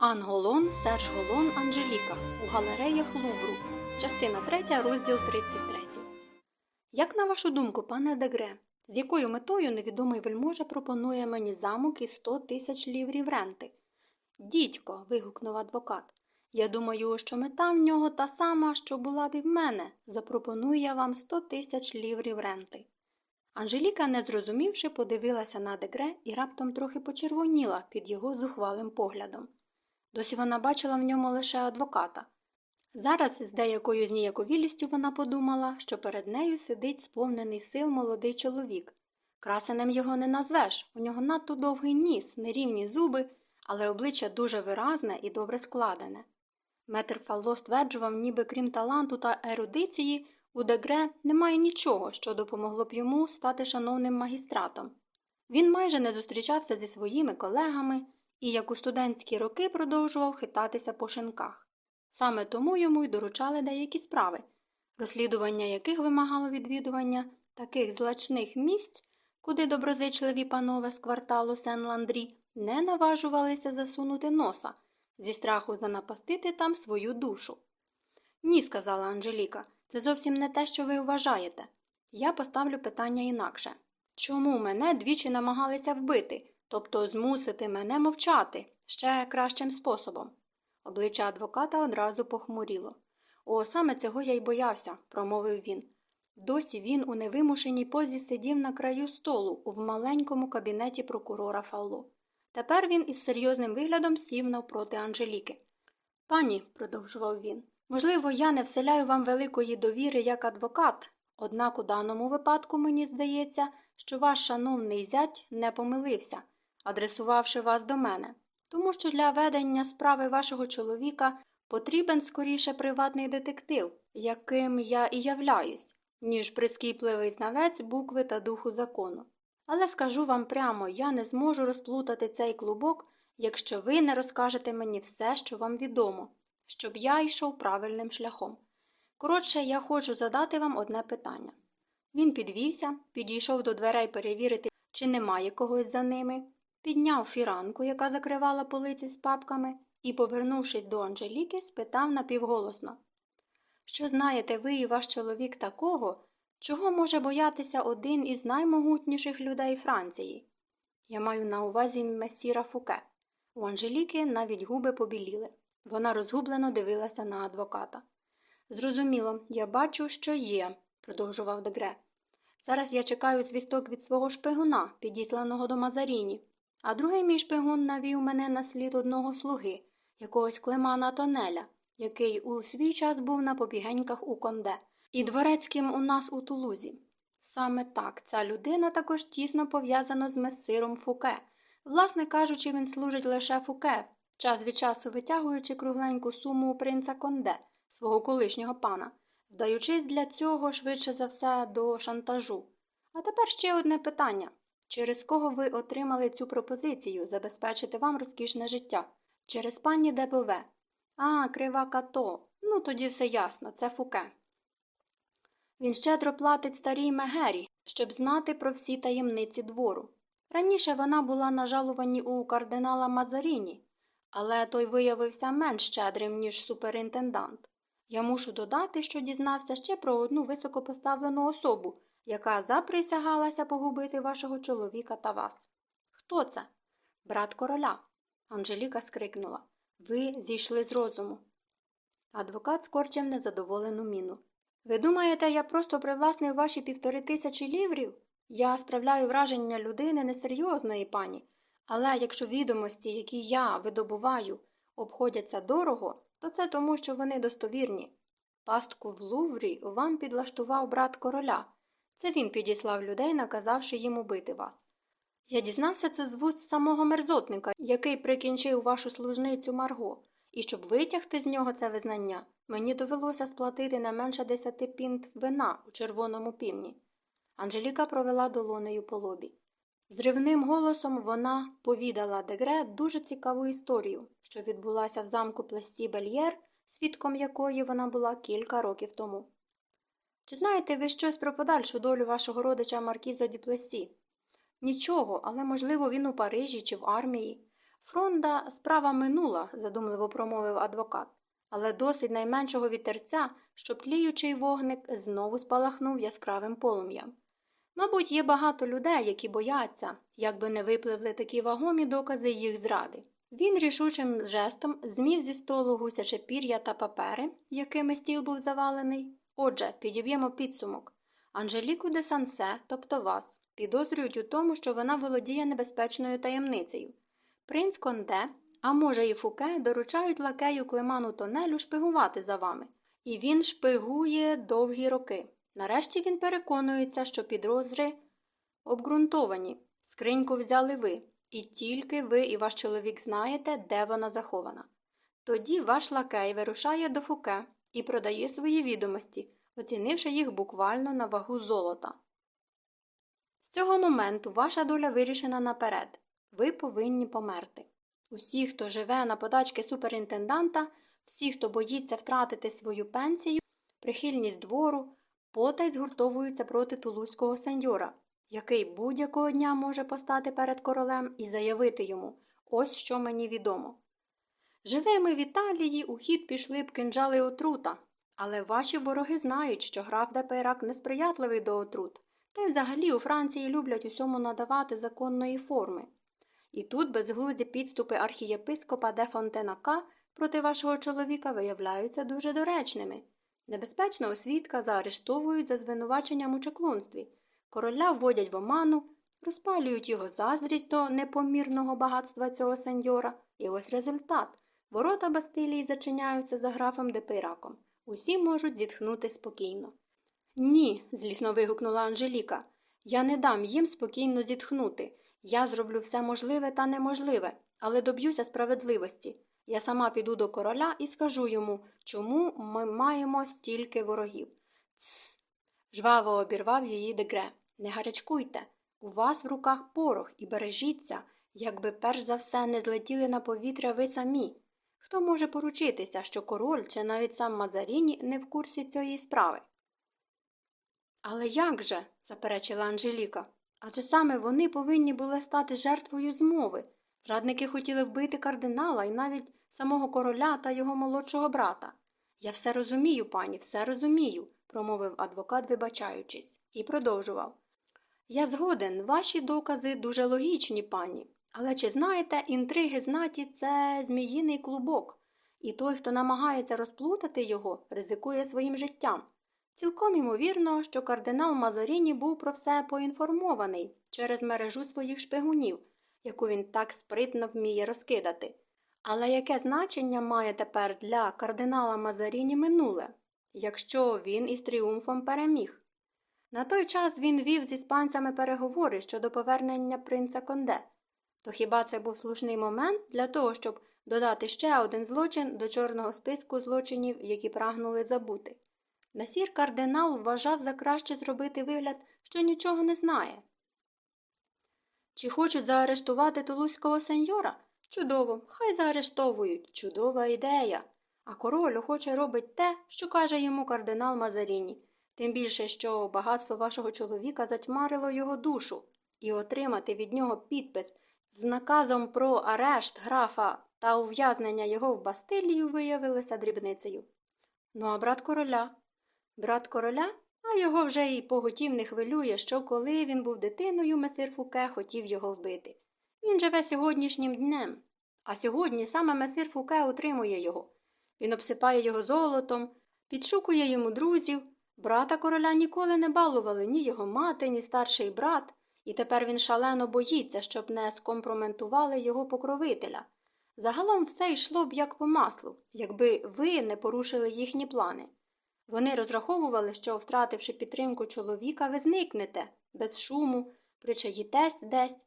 Анголон, Серж Голон, Анжеліка у галереях Лувру. Частина 3, розділ 33. Як на вашу думку, пане Дегре, з якою метою невідомий вельможа пропонує мені замок і 100 тисяч ліврів ренти? Дідько. вигукнув адвокат. Я думаю, що мета в нього та сама, що була б і в мене. Запропоную я вам 100 тисяч ліврів ренти. Анжеліка, не зрозумівши, подивилася на Дегре і раптом трохи почервоніла під його зухвалим поглядом. Досі вона бачила в ньому лише адвоката. Зараз з деякою зніяковілістю вона подумала, що перед нею сидить сповнений сил молодий чоловік. Красенем його не назвеш, у нього надто довгий ніс, нерівні зуби, але обличчя дуже виразне і добре складене. Метр Фалло стверджував, ніби крім таланту та ерудиції, у Дегре немає нічого, що допомогло б йому стати шановним магістратом. Він майже не зустрічався зі своїми колегами і, як у студентські роки, продовжував хитатися по шинках. Саме тому йому й доручали деякі справи, розслідування яких вимагало відвідування таких злачних місць, куди доброзичливі панове з кварталу Сен-Ландрі не наважувалися засунути носа зі страху занапастити там свою душу. Ні, сказала Анжеліка, це зовсім не те, що ви вважаєте. Я поставлю питання інакше чому мене двічі намагалися вбити, тобто змусити мене мовчати ще кращим способом? Обличчя адвоката одразу похмуріло. О, саме цього я й боявся, промовив він. Досі він у невимушеній позі сидів на краю столу в маленькому кабінеті прокурора Фалло. Тепер він із серйозним виглядом сів навпроти Анжеліки. Пані, продовжував він, можливо, я не вселяю вам великої довіри як адвокат, однак у даному випадку мені здається, що ваш шановний зять не помилився, адресувавши вас до мене, тому що для ведення справи вашого чоловіка потрібен скоріше приватний детектив, яким я і являюсь, ніж прискіпливий знавець букви та духу закону. Але скажу вам прямо, я не зможу розплутати цей клубок, якщо ви не розкажете мені все, що вам відомо, щоб я йшов правильним шляхом. Коротше, я хочу задати вам одне питання. Він підвівся, підійшов до дверей перевірити, чи немає когось за ними, підняв фіранку, яка закривала полиці з папками, і, повернувшись до Анжеліки, спитав напівголосно Що знаєте ви і ваш чоловік такого, чого може боятися один із наймогутніших людей Франції? Я маю на увазі месіра Фуке. У Анжеліки навіть губи побіліли. Вона розгублено дивилася на адвоката. Зрозуміло, я бачу, що є, продовжував Дегре. Зараз я чекаю звісток від свого шпигуна, підісланого до Мазаріні, а другий мій шпигун навів мене на слід одного слуги, якогось клемана Тонеля, який у свій час був на побігеньках у конде, і дворецьким у нас у Тулузі. Саме так, ця людина також тісно пов'язана з месиром Фуке. Власне кажучи, він служить лише Фуке, час від часу витягуючи кругленьку суму у принца Конде, свого колишнього пана, вдаючись для цього швидше за все до шантажу. А тепер ще одне питання через кого ви отримали цю пропозицію забезпечити вам розкішне життя? Через пані Дебове. А, крива като. Ну, тоді все ясно, це Фуке. Він щедро платить старій Мегері, щоб знати про всі таємниці двору. Раніше вона була на жалуванні у кардинала Мазаріні, але той виявився менш щедрим, ніж суперінтендант. Я мушу додати, що дізнався ще про одну високопоставлену особу, яка заприсягалася погубити вашого чоловіка та вас. Хто це? Брат короля. Анжеліка скрикнула. Ви зійшли з розуму. Адвокат скорчив незадоволену міну. Ви думаєте, я просто привласнив ваші півтори тисячі ліврів? Я справляю враження людини несерйозної пані, але якщо відомості, які я видобуваю, обходяться дорого, то це тому, що вони достовірні. Пастку в Луврі вам підлаштував брат короля. Це він підіслав людей, наказавши їм убити вас. Я дізнався це з вуст самого мерзотника, який прикінчив вашу служницю Марго, і щоб витягти з нього це визнання, мені довелося сплатити не менше десяти пінт вина у червоному півні. Анжеліка провела долонею по лобі. Зривним голосом вона повідала Дегре дуже цікаву історію, що відбулася в замку Плесі Бельєр, свідком якої вона була кілька років тому. Чи знаєте ви щось про подальшу долю вашого родича Маркіза Дюплесі? Нічого, але, можливо, він у Парижі чи в армії. Фронда справа минула, задумливо промовив адвокат, але досить найменшого вітерця, щоб тліючий вогник знову спалахнув яскравим полум'ям. Мабуть, є багато людей, які бояться, якби не випливли такі вагомі докази їх зради. Він рішучим жестом змів зі столу гусяче пір'я та папери, якими стіл був завалений. Отже, підіб'ємо підсумок. Анжеліку де Сансе, тобто вас, підозрюють у тому, що вона володіє небезпечною таємницею. Принц Конде, а може і Фуке, доручають лакею Клеману Тонелю шпигувати за вами. І він шпигує довгі роки. Нарешті він переконується, що підозри обґрунтовані. Скриньку взяли ви, і тільки ви і ваш чоловік знаєте, де вона захована. Тоді ваш лакей вирушає до Фуке і продає свої відомості, оцінивши їх буквально на вагу золота. З цього моменту ваша доля вирішена наперед. Ви повинні померти. Усі, хто живе на подачки суперінтенданта, всі, хто боїться втратити свою пенсію, прихильність двору, потай згуртовуються проти тулузького сеньора, який будь-якого дня може постати перед королем і заявити йому ось що мені відомо. Живи ми в Італії у хід пішли б кинджали й отрута, але ваші вороги знають, що граф де Пейрак несприйнятливий до отрут, та й взагалі у Франції люблять усьому надавати законної форми. І тут безглузді підступи архієпископа де Фонтенака проти вашого чоловіка виявляються дуже доречними. Небезпечного свідка заарештовують за звинуваченням у чаклунстві, короля вводять в оману, розпалюють його заздрість до непомірного багатства цього сеньора, і ось результат. Ворота Бастилії зачиняються за графом де Пейраком. Усі можуть зітхнути спокійно. Ні, злісно вигукнула Анжеліка. Я не дам їм спокійно зітхнути. Я зроблю все можливе та неможливе, але доб'юся справедливості. Я сама піду до короля і скажу йому, чому ми маємо стільки ворогів. Цс. жваво обірвав її дегре. Не гарячкуйте. У вас в руках порох і бережіться, якби перш за все не злетіли на повітря ви самі. Хто може поручитися, що король чи навіть сам Мазаріні не в курсі цієї справи? Але як же? заперечила Анжеліка. Адже саме вони повинні були стати жертвою змови. Зрадники хотіли вбити кардинала і навіть самого короля та його молодшого брата. Я все розумію, пані, все розумію, промовив адвокат, вибачаючись, і продовжував. Я згоден, ваші докази дуже логічні, пані. Але чи знаєте, інтриги знаті це зміїний клубок, і той, хто намагається розплутати його, ризикує своїм життям. Цілком ймовірно, що кардинал Мазаріні був про все поінформований через мережу своїх шпигунів, яку він так спритно вміє розкидати. Але яке значення має тепер для кардинала Мазаріні минуле, якщо він із тріумфом переміг? На той час він вів з іспанцями переговори щодо повернення принца Конде. То хіба це був слушний момент для того, щоб додати ще один злочин до чорного списку злочинів, які прагнули забути? Месір кардинал вважав за краще зробити вигляд, що нічого не знає. Чи хочуть заарештувати тулузького сеньора? Чудово, хай заарештовують. Чудова ідея. А король охоче робить те, що каже йому кардинал Мазаріні, тим більше, що багатство вашого чоловіка затьмарило його душу, і отримати від нього підпис з наказом про арешт графа та ув'язнення його в Бастилію виявилося дрібницею. Ну а брат короля? Брат короля? А його вже й поготів не хвилює, що коли він був дитиною, месир Фуке хотів його вбити. Він живе сьогоднішнім днем, а сьогодні саме месир Фуке утримує його. Він обсипає його золотом, підшукує йому друзів. Брата короля ніколи не балували ні його мати, ні старший брат, і тепер він шалено боїться, щоб не скомпроментували його покровителя. Загалом все йшло б як по маслу, якби ви не порушили їхні плани. Вони розраховували, що, втративши підтримку чоловіка, ви зникнете без шуму, причаїтесь десь.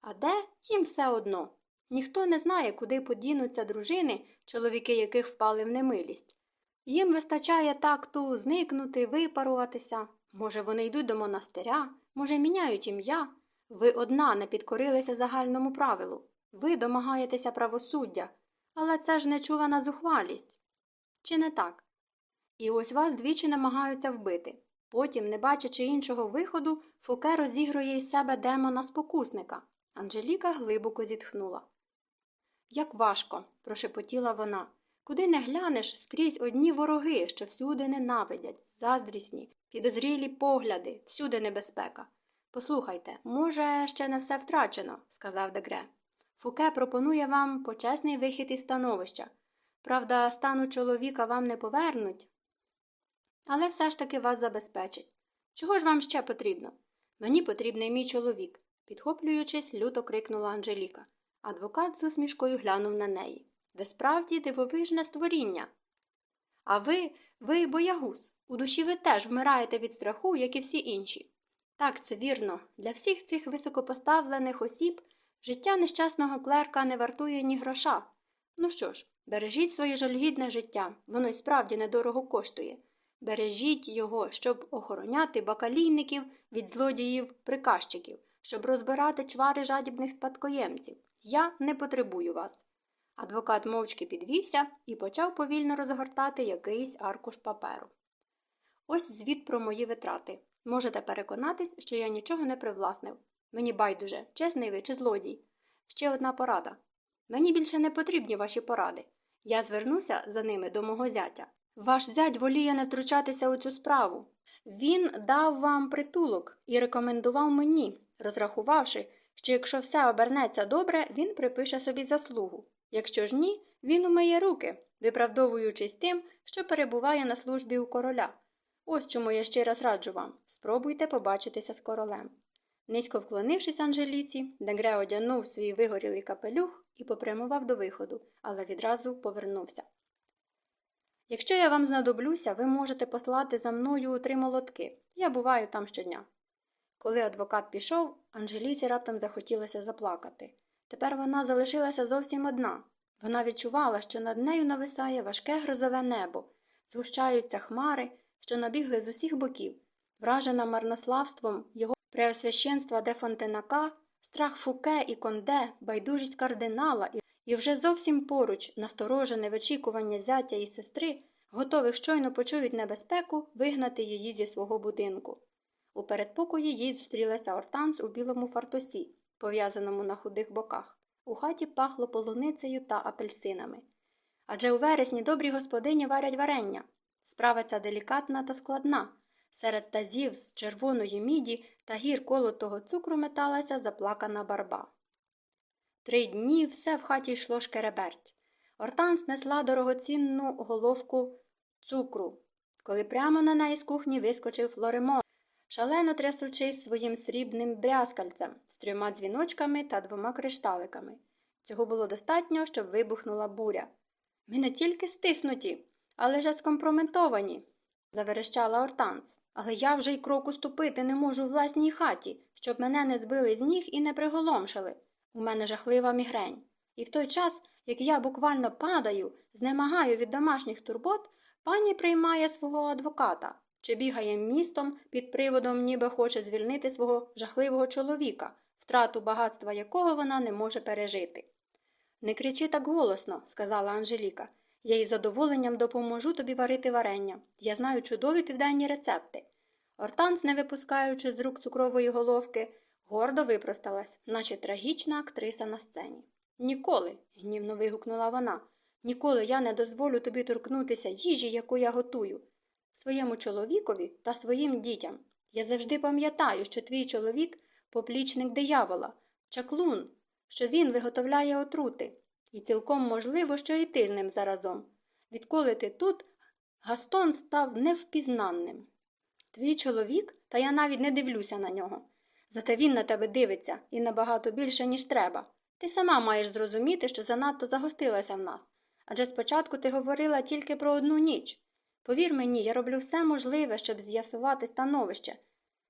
А де їм все одно. Ніхто не знає, куди подінуться дружини, чоловіки яких впали в немилість. Їм вистачає такту зникнути, випаруватися. Може, вони йдуть до монастиря, може, міняють ім'я. Ви одна не підкорилися загальному правилу. Ви домагаєтеся правосуддя, але це ж нечувана зухвалість. Чи не так? І ось вас двічі намагаються вбити. Потім, не бачачи іншого виходу, Фуке розігрує із себе демона спокусника. Анжеліка глибоко зітхнула. Як важко, прошепотіла вона. Куди не глянеш, скрізь одні вороги, що всюди ненавидять, заздрісні, підозрілі погляди, всюди небезпека. Послухайте, може, ще не все втрачено, сказав Дегре. Фуке пропонує вам почесний вихід із становища. Правда, стану чоловіка вам не повернуть, але все ж таки вас забезпечить. Чого ж вам ще потрібно? Мені потрібний мій чоловік, підхоплюючись, люто крикнула Анжеліка. Адвокат з усмішкою глянув на неї. Ви справді дивовижне створіння. А ви, ви боягуз. У душі ви теж вмираєте від страху, як і всі інші. Так, це вірно. Для всіх цих високопоставлених осіб життя нещасного клерка не вартує ні гроша. Ну що ж, бережіть своє жалюгідне життя, воно й справді недорого коштує. Бережіть його, щоб охороняти бакалійників від злодіїв приказчиків, щоб розбирати чвари жадібних спадкоємців. Я не потребую вас. Адвокат мовчки підвівся і почав повільно розгортати якийсь аркуш паперу. Ось звіт про мої витрати. Можете переконатись, що я нічого не привласнив. Мені байдуже, чесний ви чи злодій. Ще одна порада. Мені більше не потрібні ваші поради. Я звернуся за ними до мого зятя. Ваш зять воліє не втручатися у цю справу. Він дав вам притулок і рекомендував мені, розрахувавши, що якщо все обернеться добре, він припише собі заслугу. Якщо ж ні, він умиє руки, виправдовуючись тим, що перебуває на службі у короля. Ось чому я ще раз раджу вам спробуйте побачитися з королем. Низько вклонившись Анжеліці, Дегре одягнув свій вигорілий капелюх і попрямував до виходу, але відразу повернувся. Якщо я вам знадоблюся, ви можете послати за мною три молотки. Я буваю там щодня. Коли адвокат пішов, Анжеліці раптом захотілося заплакати. Тепер вона залишилася зовсім одна. Вона відчувала, що над нею нависає важке грозове небо, згущаються хмари, що набігли з усіх боків, вражена марнославством його преосвященства де Фонтенака, страх Фуке і Конде, байдужість кардинала і вже зовсім поруч насторожене вичікування зятя і сестри, готових щойно почують небезпеку вигнати її зі свого будинку. У передпокої їй зустрілася Ортанс у білому фартусі, пов'язаному на худих боках. У хаті пахло полуницею та апельсинами. Адже у вересні добрі господині варять варення. Справа ця делікатна та складна. Серед тазів з червоної міді та гір колотого цукру металася заплакана барба. Три дні все в хаті йшло шкереберть. Ортанс несла дорогоцінну головку цукру, коли прямо на неї з кухні вискочив Флоремон, шалено трясучись своїм срібним брязкальцем з трьома дзвіночками та двома кришталиками. Цього було достатньо, щоб вибухнула буря. Ми не тільки стиснуті, але ж скомпрометовані, заверещала Ортанс. Але я вже й кроку ступити не можу в власній хаті, щоб мене не збили з ніг і не приголомшили. У мене жахлива мігрень. І в той час, як я буквально падаю, знемагаю від домашніх турбот, пані приймає свого адвоката чи бігає містом під приводом, ніби хоче звільнити свого жахливого чоловіка, втрату багатства якого вона не може пережити. Не кричи так голосно, сказала Анжеліка. Я із задоволенням допоможу тобі варити варення. Я знаю чудові південні рецепти. Ортанс, не випускаючи з рук цукрової головки, гордо випросталась, наче трагічна актриса на сцені. Ніколи, гнівно вигукнула вона, ніколи я не дозволю тобі торкнутися їжі, яку я готую. Своєму чоловікові та своїм дітям. Я завжди пам'ятаю, що твій чоловік поплічник диявола, чаклун, що він виготовляє отрути, і цілком можливо, що і ти з ним заразом. Відколи ти тут, Гастон став невпізнанним. Твій чоловік, та я навіть не дивлюся на нього. Зате він на тебе дивиться і набагато більше, ніж треба. Ти сама маєш зрозуміти, що занадто загостилася в нас. Адже спочатку ти говорила тільки про одну ніч. Повір мені, я роблю все можливе, щоб з'ясувати становище.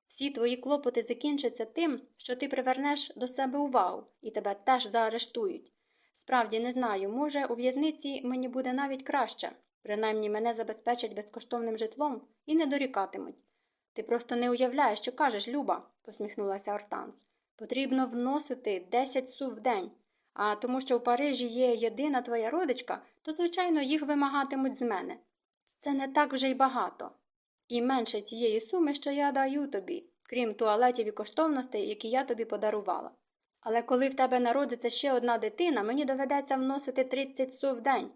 Всі твої клопоти закінчаться тим, що ти привернеш до себе увагу, і тебе теж заарештують. Справді не знаю, може, у в'язниці мені буде навіть краще, принаймні мене забезпечать безкоштовним житлом і не дорікатимуть. Ти просто не уявляєш, що кажеш, Люба, посміхнулася Ортанс. Потрібно вносити 10 су в день. А тому, що в Парижі є єдина твоя родичка, то, звичайно, їх вимагатимуть з мене. Це не так вже й багато. І менше тієї суми, що я даю тобі, крім туалетів і коштовностей, які я тобі подарувала. Але коли в тебе народиться ще одна дитина, мені доведеться вносити 30 су в день.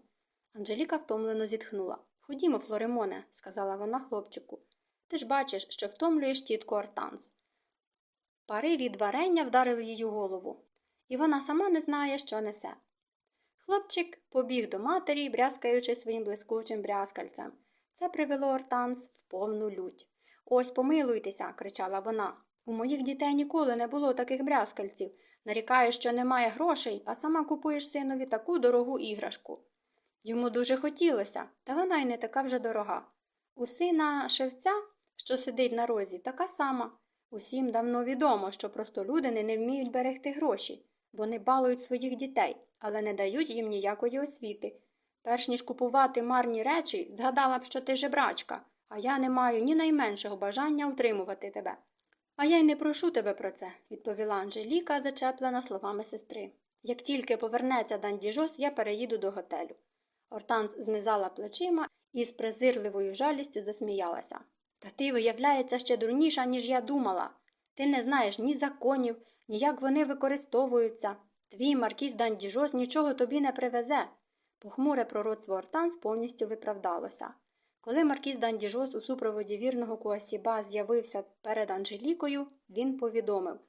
Анжеліка втомлено зітхнула. Ходімо, Флоремоне, сказала вона хлопчику. Ти ж бачиш, що втомлюєш тітку Ортанс. Пари від варення вдарили її голову, і вона сама не знає, що несе. Хлопчик побіг до матері, брязкаючи своїм блискучим брязкальцем. Це привело Ортанс в повну лють. Ось помилуйтеся, кричала вона. У моїх дітей ніколи не було таких брязкальців. Нарікаєш, що немає грошей, а сама купуєш синові таку дорогу іграшку. Йому дуже хотілося, та вона й не така вже дорога. У сина шевця, що сидить на розі, така сама. Усім давно відомо, що простолюдини не вміють берегти гроші. Вони балують своїх дітей, але не дають їм ніякої освіти. Перш ніж купувати марні речі, згадала б, що ти жебрачка, а я не маю ні найменшого бажання утримувати тебе. А я й не прошу тебе про це, відповіла Анжеліка, зачеплена словами сестри. Як тільки повернеться Дандіжос, я переїду до готелю. Ортанс знизала плечима і з презирливою жалістю засміялася. Та ти, виявляється, ще дурніша, ніж я думала. Ти не знаєш ні законів, ні як вони використовуються. Твій маркіз Дандіжос нічого тобі не привезе. Похмуре пророцтво Ортанс повністю виправдалося. Коли маркіз д'Андіжос у супроводі вірного Куасіба з'явився перед Анжелікою, він повідомив,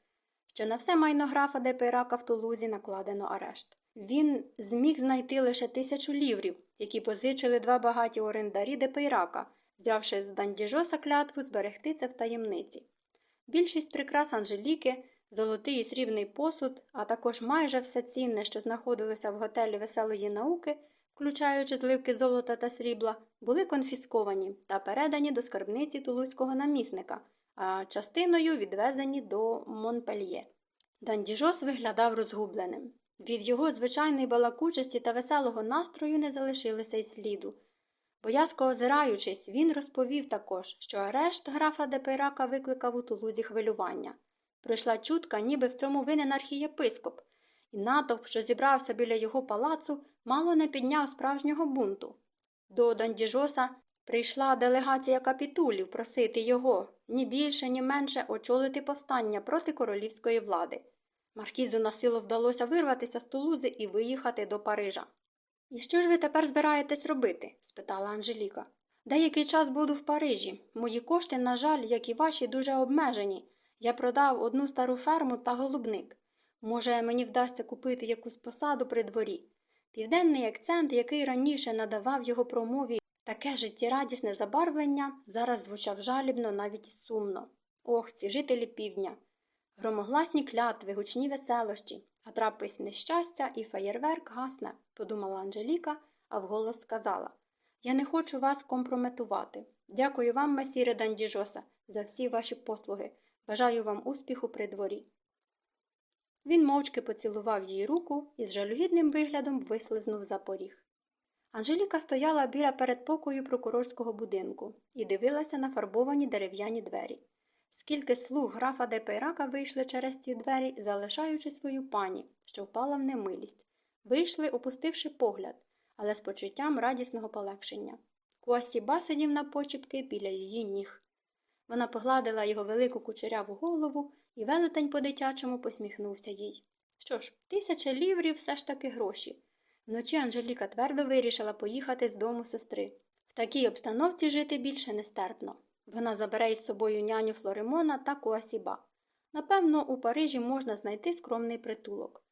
що на все майно графа де Пейрака в Тулузі накладено арешт. Він зміг знайти лише тисячу ліврів, які позичили два багаті орендарі де Пейрака, взявши з Дандіжоса клятву зберегти це в таємниці. Більшість прикрас Анжеліки, золотий і срібний посуд, а також майже все цінне, що знаходилося в готелі веселої науки, включаючи зливки золота та срібла, були конфісковані та передані до скарбниці тулузького намісника, а частиною відвезені до Монпельє. Дандіжос виглядав розгубленим. Від його звичайної балакучості та веселого настрою не залишилося й сліду. Боязко озираючись, він розповів також, що арешт графа Депейрака викликав у тулузі хвилювання. Прийшла чутка, ніби в цьому винен архієпископ, і натовп, що зібрався біля його палацу, мало не підняв справжнього бунту. До Дандіжоса прийшла делегація капітулів просити його ні більше, ні менше очолити повстання проти королівської влади. Маркізу на силу вдалося вирватися з Тулузи і виїхати до Парижа. І що ж ви тепер збираєтесь робити? спитала Анжеліка. Деякий час буду в Парижі. Мої кошти, на жаль, як і ваші, дуже обмежені. Я продав одну стару ферму та голубник. Може, мені вдасться купити якусь посаду при дворі. Південний акцент, який раніше надавав його промові таке життєрадісне забарвлення, зараз звучав жалібно, навіть сумно. Ох, ці жителі півдня. Громогласні клятви, гучні веселощі, а трапись нещастя і феєрверк гасне, подумала Анжеліка, а вголос сказала Я не хочу вас компрометувати. Дякую вам, месіре Дандіжоса, за всі ваші послуги. Бажаю вам успіху при дворі. Він мовчки поцілував їй руку і з жалюгідним виглядом вислизнув за поріг. Анжеліка стояла біля передпокою прокурорського будинку і дивилася на фарбовані дерев'яні двері. Скільки слуг графа Депейрака вийшли через ці двері, залишаючи свою пані, що впала в немилість, вийшли, опустивши погляд, але з почуттям радісного полегшення. Куасіба сидів на почіпки біля її ніг. Вона погладила його велику кучеряву голову і велетень по дитячому посміхнувся їй. Що ж, тисяча ліврів все ж таки гроші. Вночі Анжеліка твердо вирішила поїхати з дому сестри. В такій обстановці жити більше нестерпно. Вона забере із собою няню Флоремона та Куасіба. Напевно, у Парижі можна знайти скромний притулок.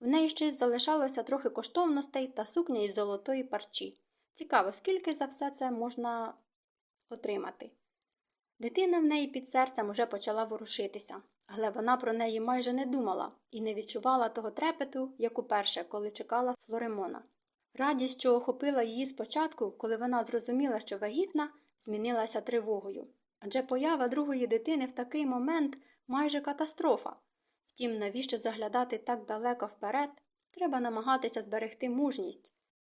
В неї ще залишалося трохи коштовностей та сукня із золотої парчі. Цікаво, скільки за все це можна отримати. Дитина в неї під серцем уже почала ворушитися, але вона про неї майже не думала і не відчувала того трепету, як уперше, коли чекала Флоремона. Радість, що охопила її спочатку, коли вона зрозуміла, що вагітна, змінилася тривогою. Адже поява другої дитини в такий момент майже катастрофа. Втім, навіщо заглядати так далеко вперед, треба намагатися зберегти мужність.